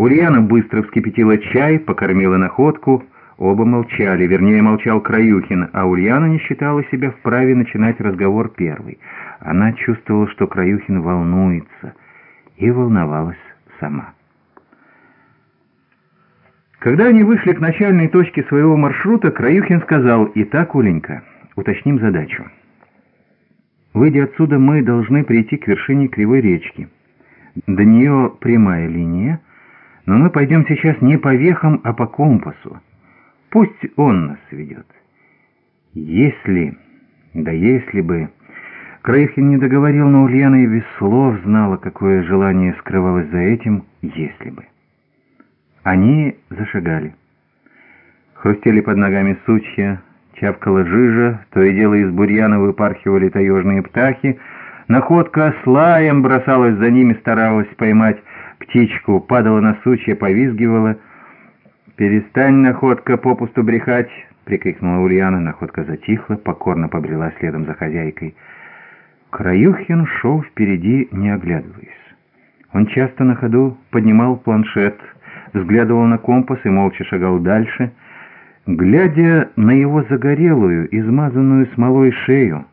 Ульяна быстро вскипятила чай, покормила находку. Оба молчали, вернее, молчал Краюхин, а Ульяна не считала себя вправе начинать разговор первой. Она чувствовала, что Краюхин волнуется, и волновалась сама. Когда они вышли к начальной точке своего маршрута, Краюхин сказал, «Итак, Уленька, уточним задачу. Выйдя отсюда, мы должны прийти к вершине кривой речки. До нее прямая линия, но мы пойдем сейчас не по вехам, а по компасу. Пусть он нас ведет. Если, да если бы... Краюхин не договорил, но Ульяна и без слов знала, какое желание скрывалось за этим «если бы». Они зашагали. Хрустели под ногами сучья, чавкала жижа, то и дело из бурьяна выпархивали таежные птахи. Находка слаем бросалась за ними, старалась поймать птичку, падала на сучья, повизгивала. «Перестань, находка, попусту брехать!» — прикрикнула Ульяна. Находка затихла, покорно побрела следом за хозяйкой. Краюхин шел впереди, не оглядываясь. Он часто на ходу поднимал планшет — взглядывал на компас и молча шагал дальше, глядя на его загорелую, измазанную смолой шею,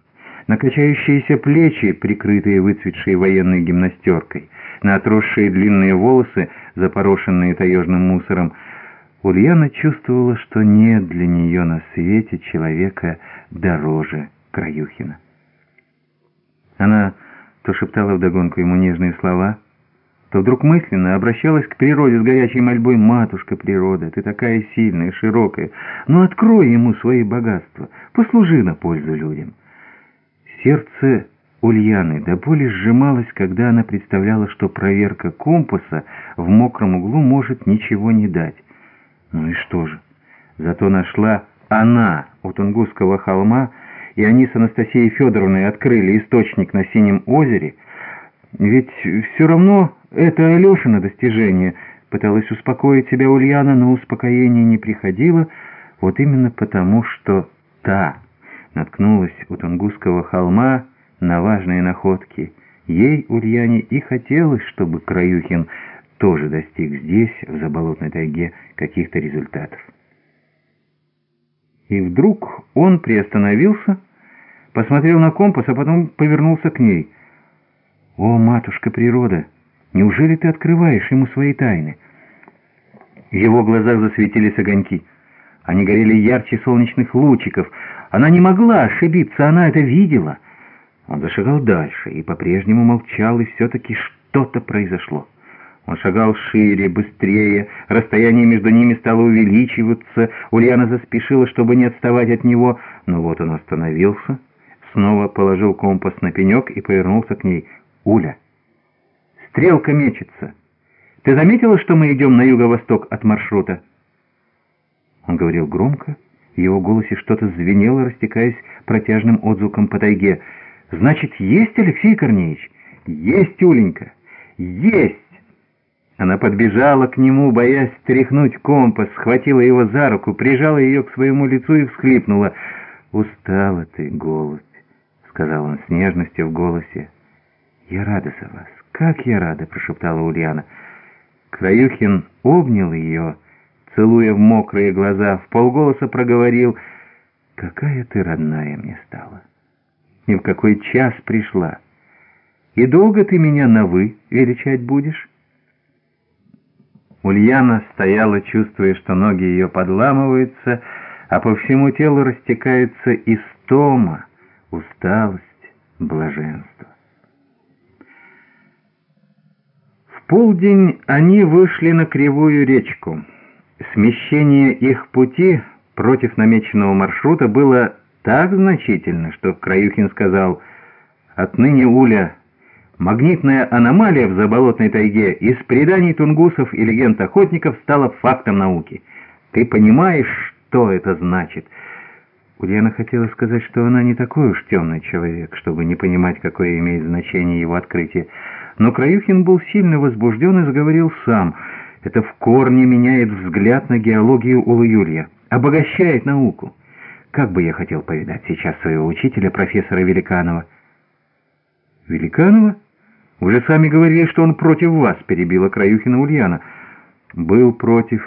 на качающиеся плечи, прикрытые выцветшей военной гимнастеркой, на отросшие длинные волосы, запорошенные таежным мусором, Ульяна чувствовала, что нет для нее на свете человека дороже Краюхина. Она то шептала вдогонку ему нежные слова, то вдруг мысленно обращалась к природе с горячей мольбой «Матушка природа, ты такая сильная, широкая, ну открой ему свои богатства, послужи на пользу людям». Сердце Ульяны до боли сжималось, когда она представляла, что проверка компаса в мокром углу может ничего не дать. Ну и что же? Зато нашла она у Тунгусского холма, и они с Анастасией Федоровной открыли источник на Синем озере. Ведь все равно это Алешина достижение. Пыталась успокоить себя Ульяна, но успокоение не приходило, вот именно потому, что та наткнулась у Тунгусского холма на важные находки. Ей, Ульяне, и хотелось, чтобы Краюхин тоже достиг здесь, в заболотной тайге, каких-то результатов. И вдруг он приостановился, посмотрел на компас, а потом повернулся к ней. «О, матушка природа!» Неужели ты открываешь ему свои тайны?» В его глазах засветились огоньки. Они горели ярче солнечных лучиков. Она не могла ошибиться, она это видела. Он зашагал дальше и по-прежнему молчал, и все-таки что-то произошло. Он шагал шире, быстрее, расстояние между ними стало увеличиваться. Ульяна заспешила, чтобы не отставать от него, но вот он остановился, снова положил компас на пенек и повернулся к ней. «Уля!» Стрелка мечется. Ты заметила, что мы идем на юго-восток от маршрута?» Он говорил громко, в его голосе что-то звенело, растекаясь протяжным отзвуком по тайге. «Значит, есть, Алексей Корнеевич? Есть, Уленька! Есть!» Она подбежала к нему, боясь стряхнуть компас, схватила его за руку, прижала ее к своему лицу и всхлипнула. «Устала ты, голубь», — сказал он с нежностью в голосе. «Я рада за вас. «Как я рада!» — прошептала Ульяна. Краюхин обнял ее, целуя в мокрые глаза, в полголоса проговорил «Какая ты родная мне стала! И в какой час пришла! И долго ты меня на «вы» величать будешь?» Ульяна стояла, чувствуя, что ноги ее подламываются, а по всему телу растекается истома, усталость, блаженство. полдень они вышли на кривую речку. Смещение их пути против намеченного маршрута было так значительно, что Краюхин сказал, «Отныне, Уля, магнитная аномалия в заболотной тайге из преданий тунгусов и легенд охотников стала фактом науки. Ты понимаешь, что это значит?» Ульяна хотела сказать, что она не такой уж темный человек, чтобы не понимать, какое имеет значение его открытие. Но Краюхин был сильно возбужден и заговорил сам. Это в корне меняет взгляд на геологию Улы-Юрия, обогащает науку. Как бы я хотел повидать сейчас своего учителя, профессора Великанова. «Великанова? Вы же сами говорили, что он против вас», — перебила Краюхина Ульяна. Был против,